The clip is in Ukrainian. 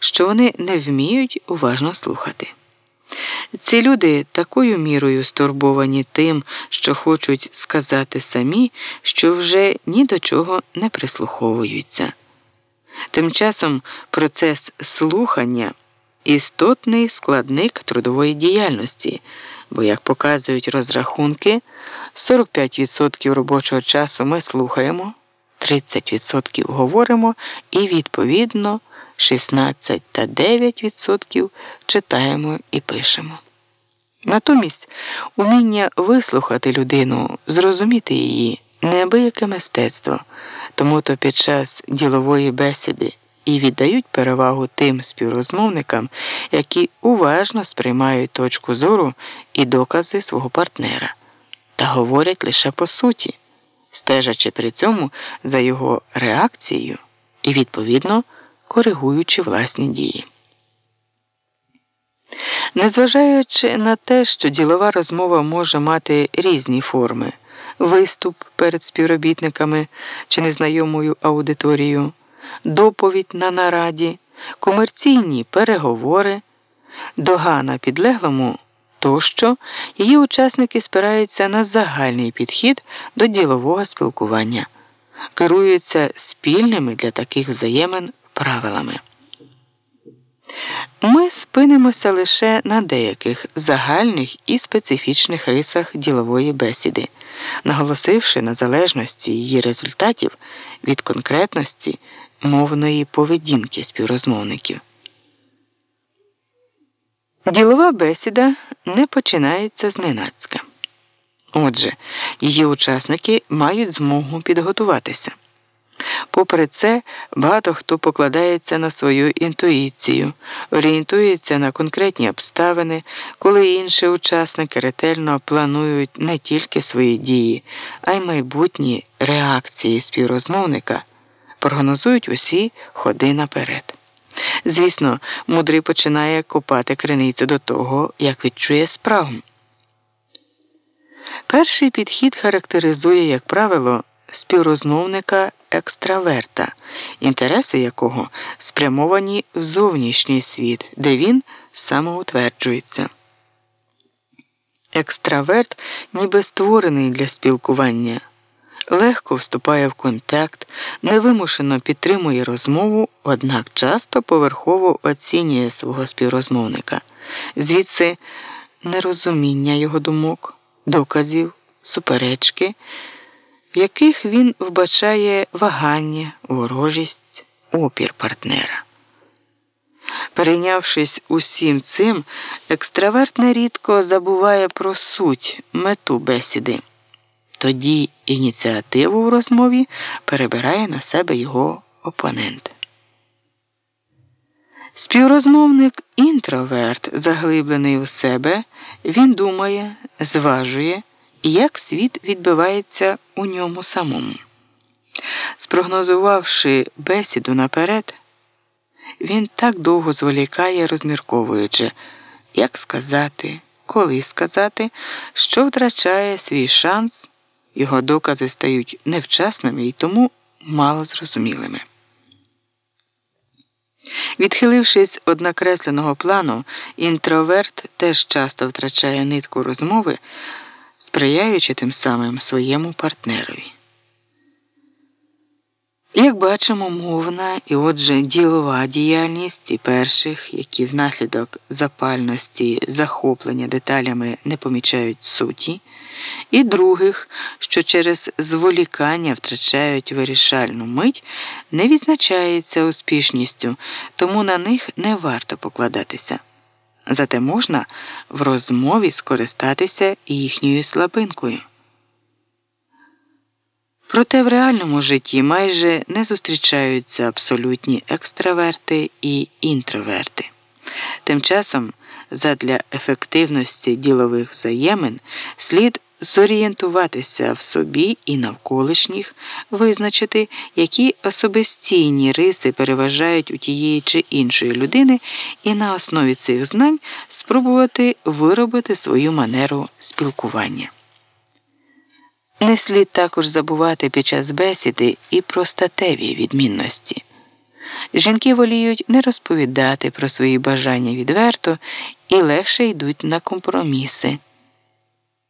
що вони не вміють уважно слухати. Ці люди такою мірою стурбовані тим, що хочуть сказати самі, що вже ні до чого не прислуховуються. Тим часом процес слухання істотний складник трудової діяльності, бо, як показують розрахунки, 45% робочого часу ми слухаємо, 30% говоримо і, відповідно, 16 та 9% читаємо і пишемо. Натомість уміння вислухати людину, зрозуміти її неабияке мистецтво, тому то під час ділової бесіди і віддають перевагу тим співрозмовникам, які уважно сприймають точку зору і докази свого партнера, та говорять лише по суті, стежачи при цьому за його реакцією. І, відповідно, коригуючи власні дії. Незважаючи на те, що ділова розмова може мати різні форми виступ перед співробітниками чи незнайомою аудиторією, доповідь на нараді, комерційні переговори, догана підлеглому тощо, її учасники спираються на загальний підхід до ділового спілкування, керуються спільними для таких взаємин правилами. Ми спинимося лише на деяких загальних і специфічних рисах ділової бесіди, наголосивши на залежності її результатів від конкретності мовної поведінки співрозмовників. Ділова бесіда не починається зненацька. Отже, її учасники мають змогу підготуватися. Попри це, багато хто покладається на свою інтуїцію, орієнтується на конкретні обставини, коли інші учасники ретельно планують не тільки свої дії, а й майбутні реакції співрозмовника, прогнозують усі ходи наперед. Звісно, мудрий починає копати криницю до того, як відчує справу. Перший підхід характеризує, як правило, співрозмовника екстраверта, інтереси якого спрямовані в зовнішній світ, де він самоутверджується. Екстраверт ніби створений для спілкування, легко вступає в контакт, невимушено підтримує розмову, однак часто поверхово оцінює свого співрозмовника, звідси нерозуміння його думок, доказів, суперечки в яких він вбачає вагання, ворожість, опір партнера. Перейнявшись усім цим, екстраверт нерідко забуває про суть, мету бесіди. Тоді ініціативу в розмові перебирає на себе його опонент. Співрозмовник інтроверт, заглиблений у себе, він думає, зважує і як світ відбивається у ньому самому. Спрогнозувавши бесіду наперед, він так довго зволікає, розмірковуючи, як сказати, коли сказати, що втрачає свій шанс, його докази стають невчасними і тому мало зрозумілими. Відхилившись від накресленого плану, інтроверт теж часто втрачає нитку розмови сприяючи тим самим своєму партнерові. Як бачимо, мовна і отже ділова діяльність і перших, які внаслідок запальності захоплення деталями не помічають суті, і других, що через зволікання втрачають вирішальну мить, не відзначається успішністю, тому на них не варто покладатися. Зате можна в розмові скористатися їхньою слабинкою. Проте в реальному житті майже не зустрічаються абсолютні екстраверти і інтроверти. Тим часом, задля ефективності ділових взаємин слід зорієнтуватися в собі і навколишніх, визначити, які особистійні риси переважають у тієї чи іншої людини, і на основі цих знань спробувати виробити свою манеру спілкування. Не слід також забувати під час бесіди і про статеві відмінності. Жінки воліють не розповідати про свої бажання відверто і легше йдуть на компроміси.